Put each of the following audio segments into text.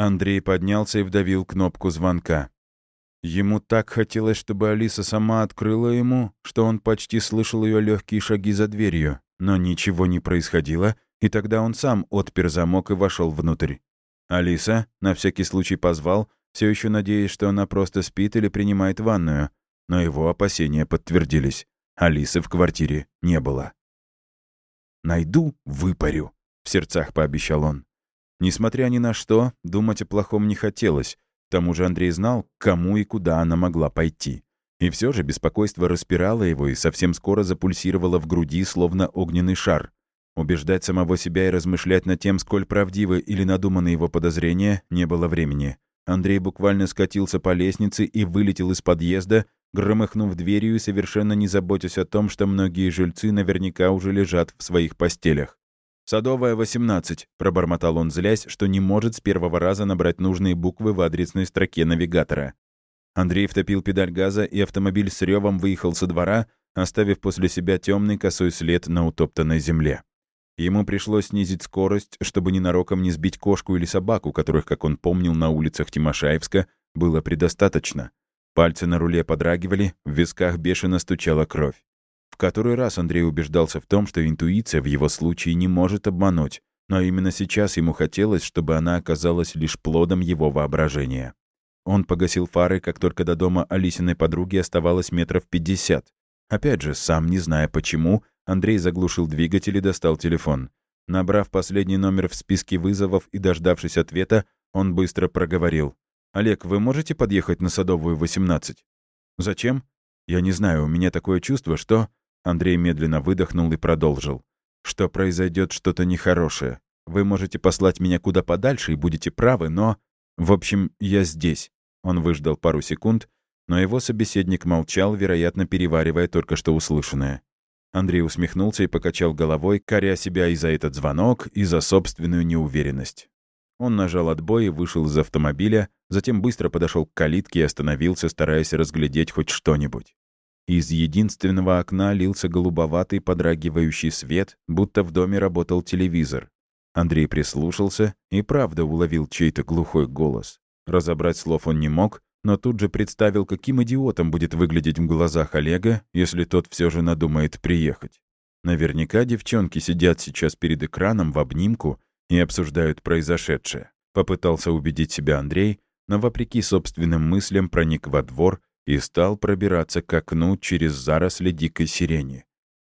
Андрей поднялся и вдавил кнопку звонка. Ему так хотелось, чтобы Алиса сама открыла ему, что он почти слышал ее легкие шаги за дверью, но ничего не происходило, и тогда он сам отпер замок и вошел внутрь. Алиса на всякий случай позвал, все еще надеясь, что она просто спит или принимает ванную, но его опасения подтвердились. Алисы в квартире не было. «Найду, выпарю», — в сердцах пообещал он. Несмотря ни на что, думать о плохом не хотелось, к тому же Андрей знал, кому и куда она могла пойти. И все же беспокойство распирало его и совсем скоро запульсировало в груди, словно огненный шар. Убеждать самого себя и размышлять над тем, сколь правдивы или надуманы его подозрения, не было времени. Андрей буквально скатился по лестнице и вылетел из подъезда, громыхнув дверью и совершенно не заботясь о том, что многие жильцы наверняка уже лежат в своих постелях. «Садовая, 18», — пробормотал он, злясь, что не может с первого раза набрать нужные буквы в адресной строке навигатора. Андрей втопил педаль газа, и автомобиль с ревом выехал со двора, оставив после себя темный косой след на утоптанной земле. Ему пришлось снизить скорость, чтобы ненароком не сбить кошку или собаку, которых, как он помнил, на улицах Тимошаевска было предостаточно. Пальцы на руле подрагивали, в висках бешено стучала кровь который раз Андрей убеждался в том, что интуиция в его случае не может обмануть, но именно сейчас ему хотелось, чтобы она оказалась лишь плодом его воображения. Он погасил фары, как только до дома Алисиной подруги оставалось метров пятьдесят. Опять же, сам не зная почему, Андрей заглушил двигатель и достал телефон. Набрав последний номер в списке вызовов и дождавшись ответа, он быстро проговорил. «Олег, вы можете подъехать на Садовую, 18?» «Зачем?» «Я не знаю, у меня такое чувство, что...» Андрей медленно выдохнул и продолжил. «Что произойдет что-то нехорошее. Вы можете послать меня куда подальше и будете правы, но... В общем, я здесь». Он выждал пару секунд, но его собеседник молчал, вероятно, переваривая только что услышанное. Андрей усмехнулся и покачал головой, коря себя и за этот звонок, и за собственную неуверенность. Он нажал отбой и вышел из автомобиля, затем быстро подошел к калитке и остановился, стараясь разглядеть хоть что-нибудь. Из единственного окна лился голубоватый подрагивающий свет, будто в доме работал телевизор. Андрей прислушался и правда уловил чей-то глухой голос. Разобрать слов он не мог, но тут же представил, каким идиотом будет выглядеть в глазах Олега, если тот все же надумает приехать. Наверняка девчонки сидят сейчас перед экраном в обнимку и обсуждают произошедшее. Попытался убедить себя Андрей, но вопреки собственным мыслям проник во двор и стал пробираться к окну через заросли дикой сирени.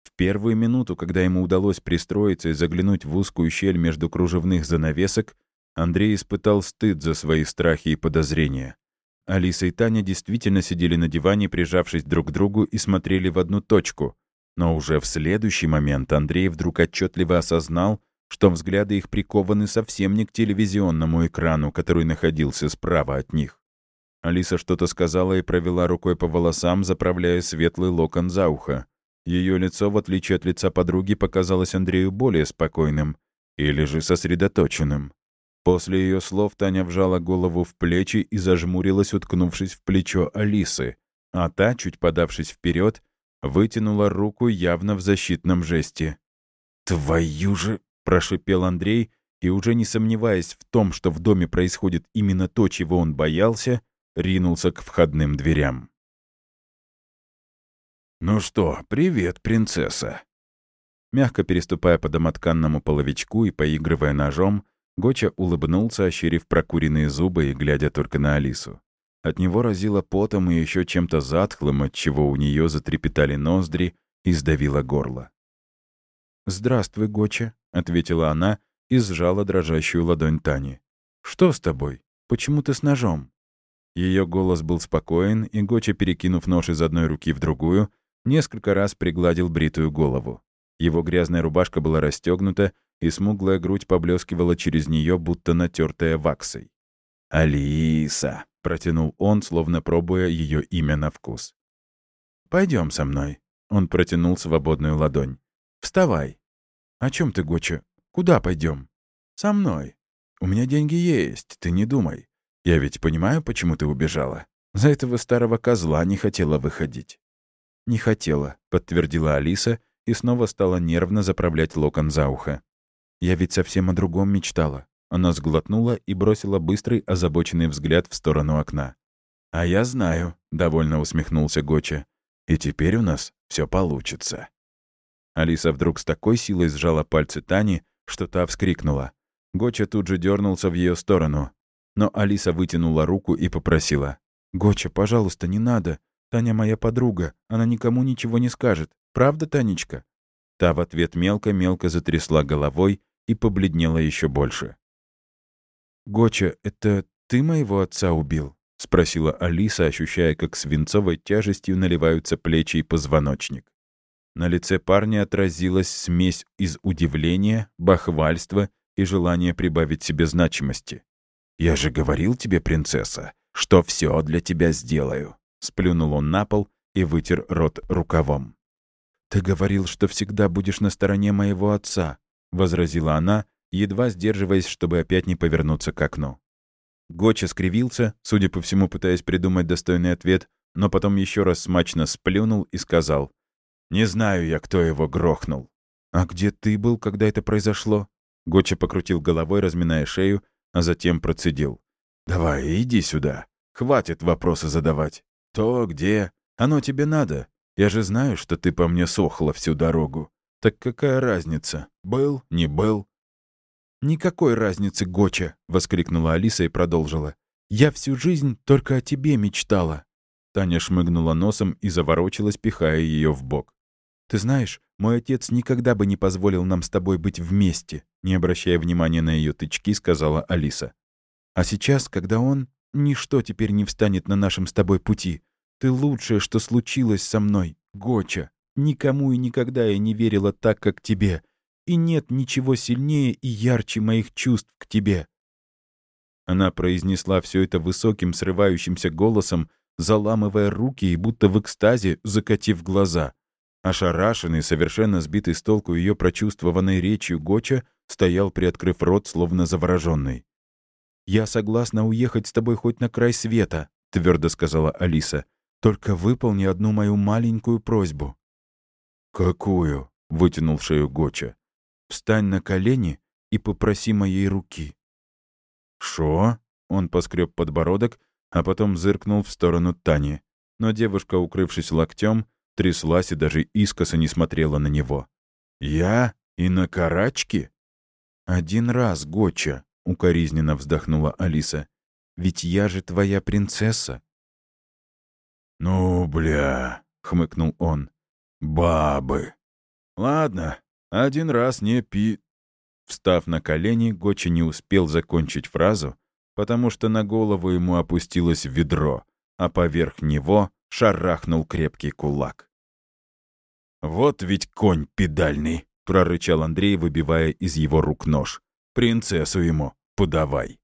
В первую минуту, когда ему удалось пристроиться и заглянуть в узкую щель между кружевных занавесок, Андрей испытал стыд за свои страхи и подозрения. Алиса и Таня действительно сидели на диване, прижавшись друг к другу и смотрели в одну точку. Но уже в следующий момент Андрей вдруг отчетливо осознал, что взгляды их прикованы совсем не к телевизионному экрану, который находился справа от них. Алиса что-то сказала и провела рукой по волосам, заправляя светлый локон за ухо. Ее лицо, в отличие от лица подруги, показалось Андрею более спокойным или же сосредоточенным. После ее слов Таня вжала голову в плечи и зажмурилась, уткнувшись в плечо Алисы, а та, чуть подавшись вперед, вытянула руку явно в защитном жесте. «Твою же!» — прошипел Андрей, и уже не сомневаясь в том, что в доме происходит именно то, чего он боялся, ринулся к входным дверям. «Ну что, привет, принцесса!» Мягко переступая по домотканному половичку и поигрывая ножом, Гоча улыбнулся, ощерив прокуренные зубы и глядя только на Алису. От него разило потом и еще чем-то затхлым, от чего у нее затрепетали ноздри и сдавило горло. «Здравствуй, Гоча», — ответила она и сжала дрожащую ладонь Тани. «Что с тобой? Почему ты с ножом?» Ее голос был спокоен, и Гоча, перекинув нож из одной руки в другую, несколько раз пригладил бритую голову. Его грязная рубашка была расстегнута, и смуглая грудь поблескивала через нее, будто натертая ваксой. «Алиса!» — протянул он, словно пробуя ее имя на вкус. Пойдем со мной». Он протянул свободную ладонь. «Вставай». «О чем ты, Гоча? Куда пойдем? «Со мной. У меня деньги есть, ты не думай. Я ведь понимаю, почему ты убежала. За этого старого козла не хотела выходить». «Не хотела», — подтвердила Алиса и снова стала нервно заправлять локон за ухо. «Я ведь совсем о другом мечтала. Она сглотнула и бросила быстрый, озабоченный взгляд в сторону окна. «А я знаю», — довольно усмехнулся Гоча. «И теперь у нас все получится». Алиса вдруг с такой силой сжала пальцы Тани, что та вскрикнула. Гоча тут же дернулся в ее сторону. Но Алиса вытянула руку и попросила. «Гоча, пожалуйста, не надо. Таня моя подруга. Она никому ничего не скажет. Правда, Танечка?» Та в ответ мелко-мелко затрясла головой и побледнела еще больше. «Гоча, это ты моего отца убил?» — спросила Алиса, ощущая, как свинцовой тяжестью наливаются плечи и позвоночник. На лице парня отразилась смесь из удивления, бахвальства и желания прибавить себе значимости. «Я же говорил тебе, принцесса, что все для тебя сделаю», — сплюнул он на пол и вытер рот рукавом. «Ты говорил, что всегда будешь на стороне моего отца», — возразила она, едва сдерживаясь, чтобы опять не повернуться к окну. Гоча скривился, судя по всему, пытаясь придумать достойный ответ, но потом еще раз смачно сплюнул и сказал, «Не знаю я, кто его грохнул». «А где ты был, когда это произошло?» Гоча покрутил головой, разминая шею, а затем процедил. «Давай, иди сюда. Хватит вопросы задавать. То, где. Оно тебе надо. Я же знаю, что ты по мне сохла всю дорогу. Так какая разница? Был, не был? «Никакой разницы, Гоча!» — воскликнула Алиса и продолжила. «Я всю жизнь только о тебе мечтала!» Таня шмыгнула носом и заворочилась, пихая ее в бок. «Ты знаешь, мой отец никогда бы не позволил нам с тобой быть вместе», не обращая внимания на ее тычки, сказала Алиса. «А сейчас, когда он... Ничто теперь не встанет на нашем с тобой пути. Ты лучшее, что случилось со мной, Гоча. Никому и никогда я не верила так, как тебе и нет ничего сильнее и ярче моих чувств к тебе». Она произнесла все это высоким, срывающимся голосом, заламывая руки и будто в экстазе, закатив глаза. Ошарашенный, совершенно сбитый с толку ее прочувствованной речью Гоча стоял, приоткрыв рот, словно завороженный. «Я согласна уехать с тобой хоть на край света», — твердо сказала Алиса. «Только выполни одну мою маленькую просьбу». «Какую?» — вытянул шею Гоча. Встань на колени и попроси моей руки». «Шо?» — он поскреб подбородок, а потом зыркнул в сторону Тани. Но девушка, укрывшись локтем, тряслась и даже искоса не смотрела на него. «Я? И на карачки?» «Один раз, Гоча», — укоризненно вздохнула Алиса. «Ведь я же твоя принцесса». «Ну, бля», — хмыкнул он. «Бабы». «Ладно, один раз не пи...» Встав на колени, Гочи не успел закончить фразу, потому что на голову ему опустилось ведро, а поверх него шарахнул крепкий кулак. «Вот ведь конь педальный!» — прорычал Андрей, выбивая из его рук нож. «Принцессу ему подавай!»